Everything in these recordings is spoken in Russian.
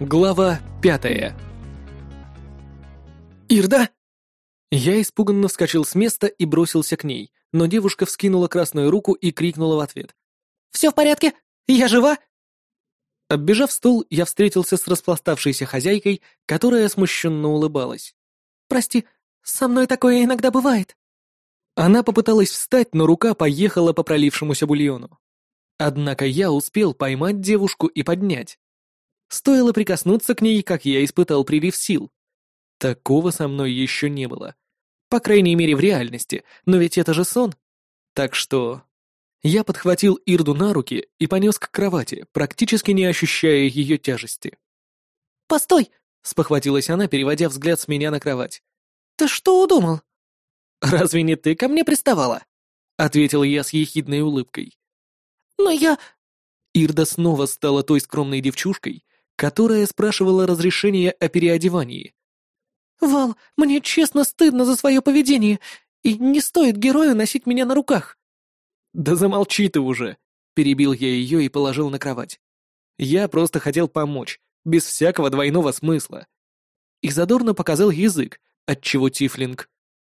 Глава пятая. «Ирда!» Я испуганно вскочил с места и бросился к ней, но девушка вскинула красную руку и крикнула в ответ. «Все в порядке? Я жива?» Оббежав стол, я встретился с распластавшейся хозяйкой, которая смущенно улыбалась. «Прости, со мной такое иногда бывает». Она попыталась встать, но рука поехала по пролившемуся бульону. Однако я успел поймать девушку и поднять. Стоило прикоснуться к ней, как я испытал прилив сил. Такого со мной еще не было. По крайней мере, в реальности, но ведь это же сон. Так что... Я подхватил Ирду на руки и понес к кровати, практически не ощущая ее тяжести. «Постой!» — спохватилась она, переводя взгляд с меня на кровать. «Ты что удумал?» «Разве не ты ко мне приставала?» — ответил я с ехидной улыбкой. «Но я...» Ирда снова стала той скромной девчушкой, которая спрашивала разрешение о переодевании. «Вал, мне честно стыдно за свое поведение, и не стоит герою носить меня на руках». «Да замолчи ты уже!» — перебил я ее и положил на кровать. «Я просто хотел помочь, без всякого двойного смысла». И задорно показал язык, отчего Тифлинг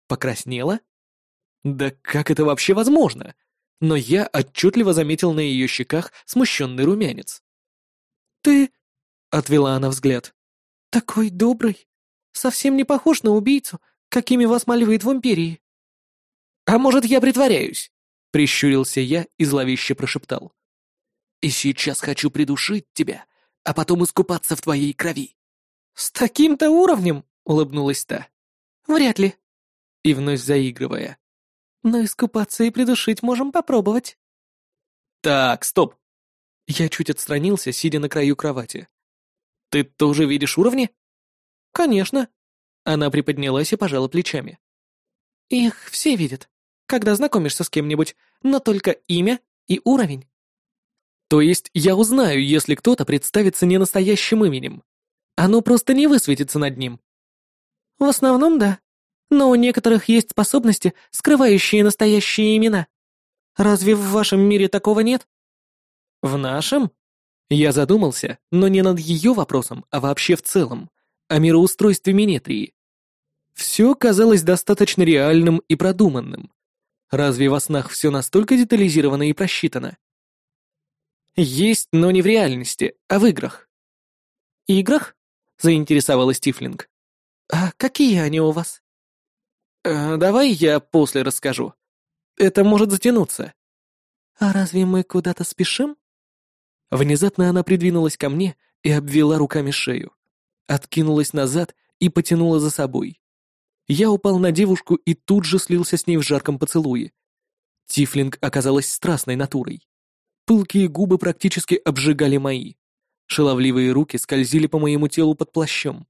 покраснела. Да как это вообще возможно? Но я отчетливо заметил на ее щеках смущенный румянец. «Ты — отвела она взгляд. «Такой добрый. Совсем не похож на убийцу, какими вас маливает в Империи». «А может, я притворяюсь?» — прищурился я и зловеще прошептал. «И сейчас хочу придушить тебя, а потом искупаться в твоей крови». «С таким-то уровнем?» — улыбнулась та. «Вряд ли». И вновь заигрывая. «Но искупаться и придушить можем попробовать». «Так, стоп!» Я чуть отстранился, сидя на краю кровати. «Ты тоже видишь уровни?» «Конечно». Она приподнялась и пожала плечами. «Их все видят, когда знакомишься с кем-нибудь, но только имя и уровень». «То есть я узнаю, если кто-то представится не настоящим именем? Оно просто не высветится над ним?» «В основном, да. Но у некоторых есть способности, скрывающие настоящие имена. Разве в вашем мире такого нет?» «В нашем?» Я задумался, но не над ее вопросом, а вообще в целом, о мироустройстве Минетрии. Все казалось достаточно реальным и продуманным. Разве во снах все настолько детализировано и просчитано? Есть, но не в реальности, а в играх. «Играх?» — заинтересовалась Тифлинг. «А какие они у вас?» э, «Давай я после расскажу. Это может затянуться». «А разве мы куда-то спешим?» Внезапно она придвинулась ко мне и обвела руками шею, откинулась назад и потянула за собой. Я упал на девушку и тут же слился с ней в жарком поцелуе. Тифлинг оказалась страстной натурой. Пылкие губы практически обжигали мои. Шаловливые руки скользили по моему телу под плащом.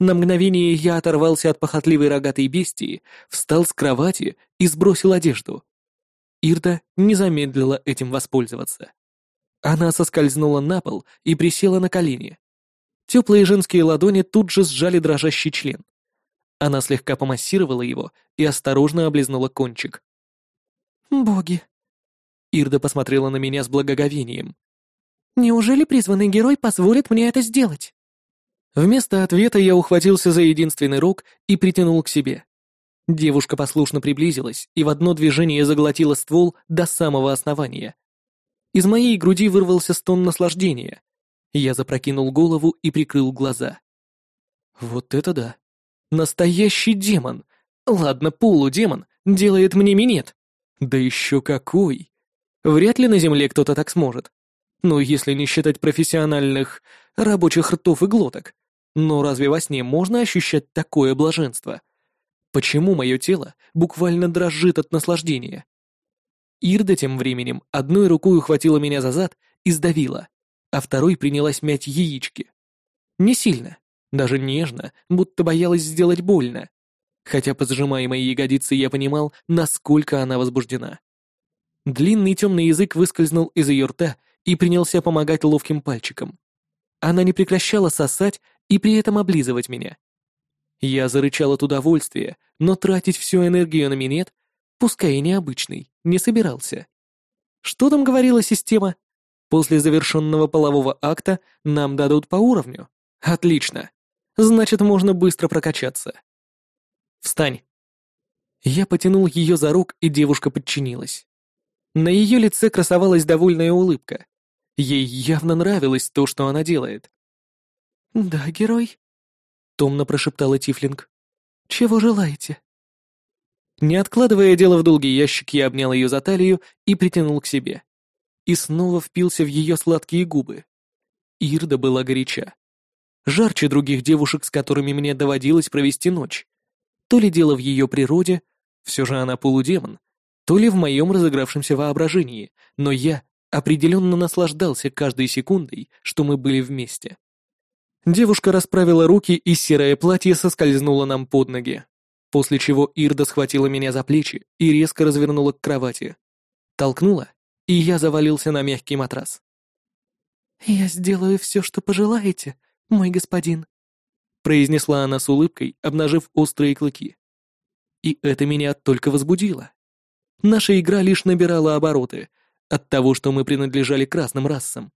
На мгновение я оторвался от похотливой рогатой бестии, встал с кровати и сбросил одежду. Ирда не замедлила этим воспользоваться. Она соскользнула на пол и присела на колени. Теплые женские ладони тут же сжали дрожащий член. Она слегка помассировала его и осторожно облизнула кончик. «Боги!» Ирда посмотрела на меня с благоговением. «Неужели призванный герой позволит мне это сделать?» Вместо ответа я ухватился за единственный рог и притянул к себе. Девушка послушно приблизилась и в одно движение заглотила ствол до самого основания. Из моей груди вырвался стон наслаждения. Я запрокинул голову и прикрыл глаза. Вот это да. Настоящий демон. Ладно, полудемон делает мне минет. Да еще какой. Вряд ли на земле кто-то так сможет. Ну, если не считать профессиональных рабочих ртов и глоток. Но разве во сне можно ощущать такое блаженство? Почему мое тело буквально дрожит от наслаждения? Ирда тем временем одной рукой ухватила меня за зад и сдавила, а второй принялась мять яички. Не сильно, даже нежно, будто боялась сделать больно. Хотя по сжимаемой ягодице я понимал, насколько она возбуждена. Длинный темный язык выскользнул из ее рта и принялся помогать ловким пальчиком. Она не прекращала сосать и при этом облизывать меня. Я зарычал от удовольствия, но тратить всю энергию на минет пускай и необычный, не собирался. Что там говорила система? После завершенного полового акта нам дадут по уровню. Отлично. Значит, можно быстро прокачаться. Встань. Я потянул ее за рук, и девушка подчинилась. На ее лице красовалась довольная улыбка. Ей явно нравилось то, что она делает. «Да, герой», — томно прошептала Тифлинг. «Чего желаете?» Не откладывая дело в долгий ящик, я обнял ее за талию и притянул к себе. И снова впился в ее сладкие губы. Ирда была горяча. Жарче других девушек, с которыми мне доводилось провести ночь. То ли дело в ее природе, все же она полудемон, то ли в моем разыгравшемся воображении, но я определенно наслаждался каждой секундой, что мы были вместе. Девушка расправила руки, и серое платье соскользнуло нам под ноги, после чего Ирда схватила меня за плечи и резко развернула к кровати. Толкнула, и я завалился на мягкий матрас. «Я сделаю все, что пожелаете, мой господин», произнесла она с улыбкой, обнажив острые клыки. И это меня только возбудило. Наша игра лишь набирала обороты от того, что мы принадлежали красным расам.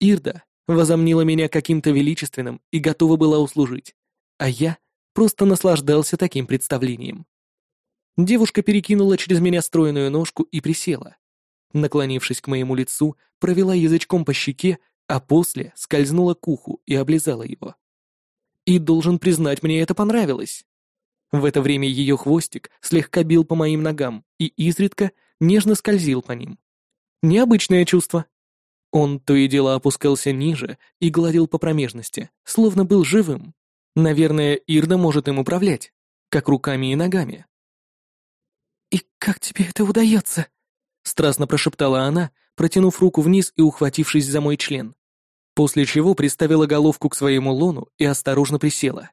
Ирда возомнила меня каким-то величественным и готова была услужить, а я просто наслаждался таким представлением. Девушка перекинула через меня стройную ножку и присела. Наклонившись к моему лицу, провела язычком по щеке, а после скользнула к уху и облизала его. И должен признать, мне это понравилось. В это время ее хвостик слегка бил по моим ногам и изредка нежно скользил по ним. Необычное чувство. Он то и дело опускался ниже и гладил по промежности, словно был живым. Наверное, Ирда может им управлять, как руками и ногами. «И как тебе это удается?» — страстно прошептала она, протянув руку вниз и ухватившись за мой член. После чего приставила головку к своему лону и осторожно присела.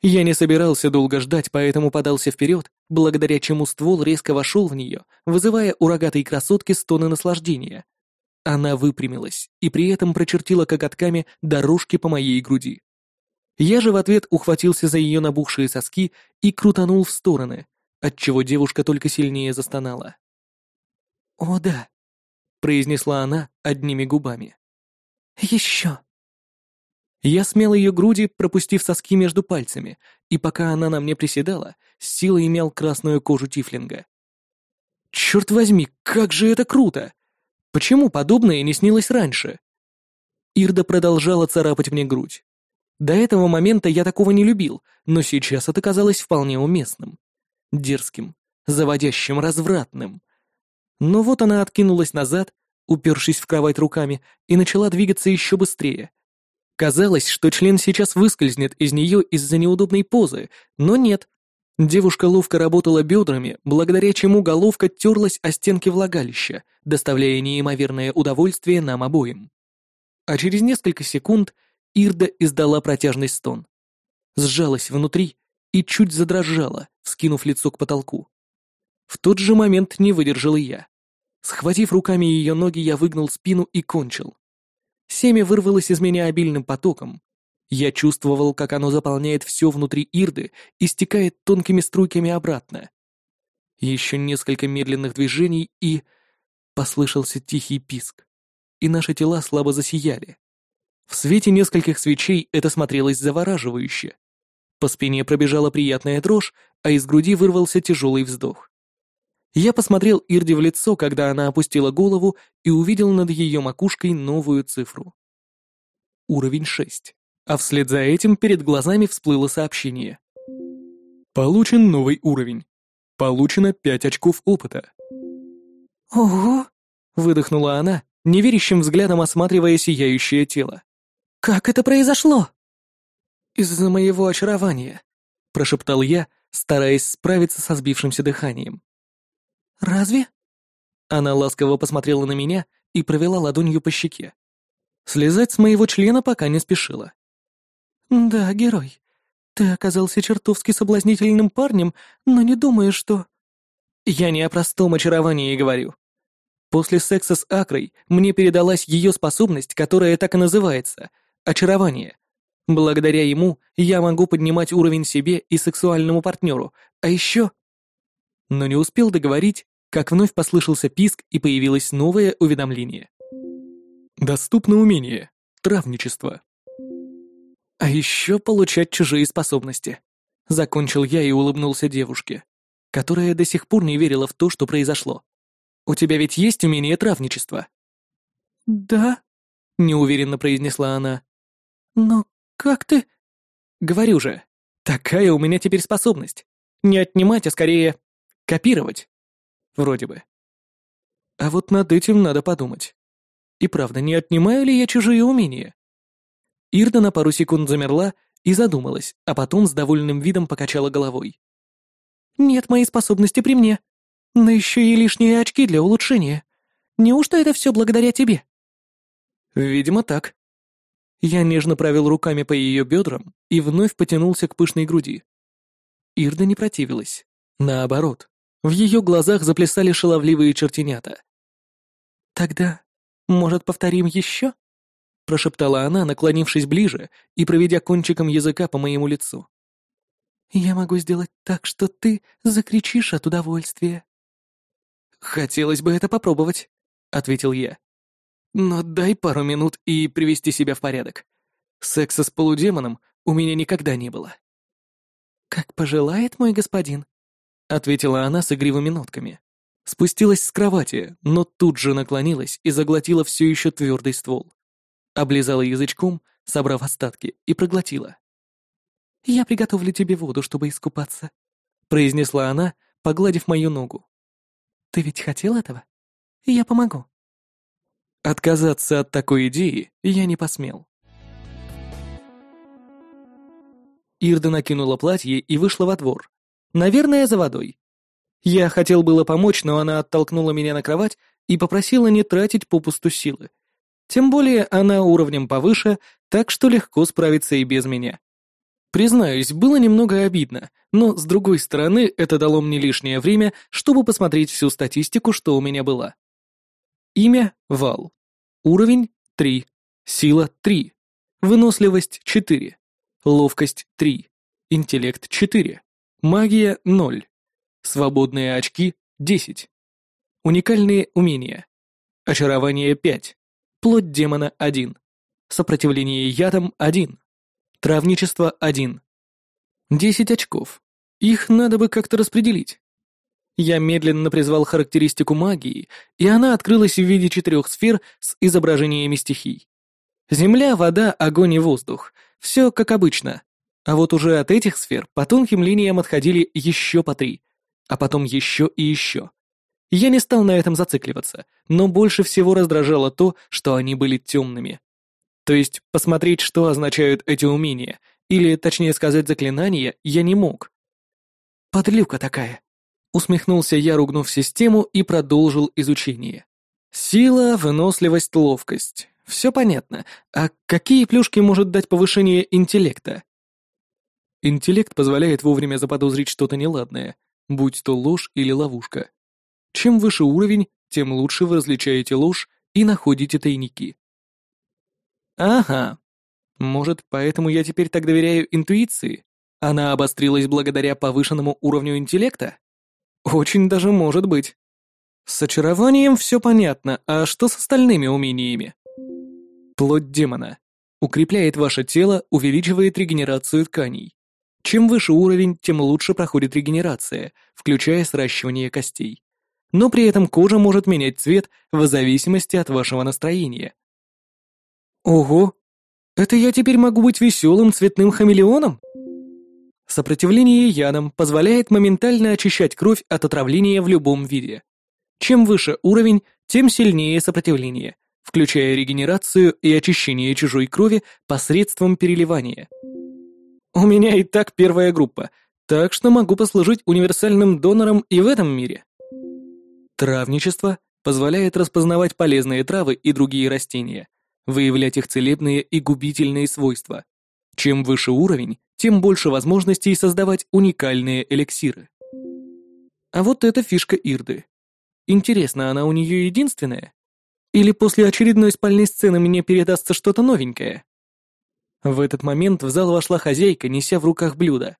Я не собирался долго ждать, поэтому подался вперед, благодаря чему ствол резко вошел в нее, вызывая у рогатой красотки стоны наслаждения. Она выпрямилась и при этом прочертила коготками дорожки по моей груди. Я же в ответ ухватился за ее набухшие соски и крутанул в стороны, отчего девушка только сильнее застонала. «О да», — произнесла она одними губами. «Еще». Я смел ее груди, пропустив соски между пальцами, и пока она на мне приседала, с силой имел красную кожу тифлинга. Черт возьми, как же это круто! Почему подобное не снилось раньше? Ирда продолжала царапать мне грудь. До этого момента я такого не любил, но сейчас это казалось вполне уместным. Дерзким, заводящим, развратным. Но вот она откинулась назад, упершись в кровать руками, и начала двигаться еще быстрее — Казалось, что член сейчас выскользнет из нее из-за неудобной позы, но нет. Девушка ловко работала бедрами, благодаря чему головка терлась о стенки влагалища, доставляя неимоверное удовольствие нам обоим. А через несколько секунд Ирда издала протяжный стон. Сжалась внутри и чуть задрожала, вскинув лицо к потолку. В тот же момент не выдержал и я. Схватив руками ее ноги, я выгнал спину и кончил. Семя вырвалось из меня обильным потоком. Я чувствовал, как оно заполняет все внутри Ирды и стекает тонкими струйками обратно. Еще несколько медленных движений и... Послышался тихий писк. И наши тела слабо засияли. В свете нескольких свечей это смотрелось завораживающе. По спине пробежала приятная дрожь, а из груди вырвался тяжелый вздох. Я посмотрел Ирде в лицо, когда она опустила голову и увидел над ее макушкой новую цифру. Уровень 6. А вслед за этим перед глазами всплыло сообщение. Получен новый уровень. Получено 5 очков опыта. «Ого!» — выдохнула она, неверящим взглядом осматривая сияющее тело. «Как это произошло?» «Из-за моего очарования», — прошептал я, стараясь справиться со сбившимся дыханием. «Разве?» Она ласково посмотрела на меня и провела ладонью по щеке. Слезать с моего члена пока не спешила. «Да, герой, ты оказался чертовски соблазнительным парнем, но не думаю, что...» «Я не о простом очаровании говорю. После секса с Акрой мне передалась ее способность, которая так и называется — очарование. Благодаря ему я могу поднимать уровень себе и сексуальному партнеру, а еще...» Но не успел договорить, как вновь послышался писк и появилось новое уведомление. Доступно умение. Травничество. А еще получать чужие способности. Закончил я и улыбнулся девушке, которая до сих пор не верила в то, что произошло. У тебя ведь есть умение травничества? Да, неуверенно произнесла она. Но как ты? Говорю же, такая у меня теперь способность. Не отнимать, а скорее копировать. Вроде бы. А вот над этим надо подумать. И правда, не отнимаю ли я чужие умения? Ирда на пару секунд замерла и задумалась, а потом с довольным видом покачала головой. «Нет, мои способности при мне. Но еще и лишние очки для улучшения. Неужто это все благодаря тебе?» «Видимо, так». Я нежно провел руками по ее бедрам и вновь потянулся к пышной груди. Ирда не противилась. Наоборот, в ее глазах заплясали шаловливые чертенята. «Тогда, может, повторим еще?» прошептала она, наклонившись ближе и проведя кончиком языка по моему лицу. «Я могу сделать так, что ты закричишь от удовольствия». «Хотелось бы это попробовать», — ответил я. «Но дай пару минут и привести себя в порядок. Секса с полудемоном у меня никогда не было». «Как пожелает мой господин», — ответила она с игривыми нотками. Спустилась с кровати, но тут же наклонилась и заглотила все еще твердый ствол. Облизала язычком, собрав остатки, и проглотила. «Я приготовлю тебе воду, чтобы искупаться», — произнесла она, погладив мою ногу. «Ты ведь хотел этого? Я помогу». Отказаться от такой идеи я не посмел. Ирда накинула платье и вышла во двор. Наверное, за водой. Я хотел было помочь, но она оттолкнула меня на кровать и попросила не тратить попусту силы. Тем более она уровнем повыше, так что легко справится и без меня. Признаюсь, было немного обидно, но, с другой стороны, это дало мне лишнее время, чтобы посмотреть всю статистику, что у меня была. Имя — Вал. Уровень — 3. Сила — 3. Выносливость — 4. Ловкость — 3. Интеллект — 4. Магия — 0. Свободные очки — 10. Уникальные умения. Очарование — 5. Плоть демона — 1. Сопротивление ядам — 1. Травничество — 1. 10 очков. Их надо бы как-то распределить. Я медленно призвал характеристику магии, и она открылась в виде четырех сфер с изображениями стихий. Земля, вода, огонь и воздух. Все как обычно. А вот уже от этих сфер по тонким линиям отходили еще по три, а потом еще и еще. Я не стал на этом зацикливаться, но больше всего раздражало то, что они были темными. То есть посмотреть, что означают эти умения, или, точнее сказать, заклинания, я не мог. «Подлюка такая!» Усмехнулся я, ругнув систему, и продолжил изучение. Сила, выносливость, ловкость. Все понятно. А какие плюшки может дать повышение интеллекта? Интеллект позволяет вовремя заподозрить что-то неладное, будь то ложь или ловушка. Чем выше уровень, тем лучше вы различаете ложь и находите тайники. Ага. Может, поэтому я теперь так доверяю интуиции? Она обострилась благодаря повышенному уровню интеллекта? Очень даже может быть. С очарованием все понятно, а что с остальными умениями? Плоть демона. Укрепляет ваше тело, увеличивает регенерацию тканей. Чем выше уровень, тем лучше проходит регенерация, включая сращивание костей но при этом кожа может менять цвет в зависимости от вашего настроения. Ого! Это я теперь могу быть веселым цветным хамелеоном? Сопротивление ядам позволяет моментально очищать кровь от отравления в любом виде. Чем выше уровень, тем сильнее сопротивление, включая регенерацию и очищение чужой крови посредством переливания. У меня и так первая группа, так что могу послужить универсальным донором и в этом мире. Травничество позволяет распознавать полезные травы и другие растения, выявлять их целебные и губительные свойства. Чем выше уровень, тем больше возможностей создавать уникальные эликсиры. А вот эта фишка Ирды. Интересно, она у нее единственная? Или после очередной спальной сцены мне передастся что-то новенькое? В этот момент в зал вошла хозяйка, неся в руках блюдо.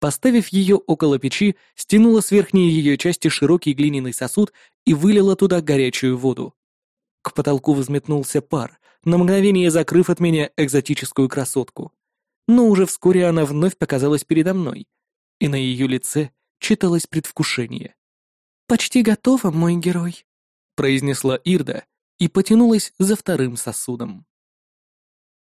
Поставив ее около печи, стянула с верхней ее части широкий глиняный сосуд и вылила туда горячую воду. К потолку взметнулся пар, на мгновение закрыв от меня экзотическую красотку. Но уже вскоре она вновь показалась передо мной, и на ее лице читалось предвкушение. «Почти готово, мой герой», — произнесла Ирда и потянулась за вторым сосудом.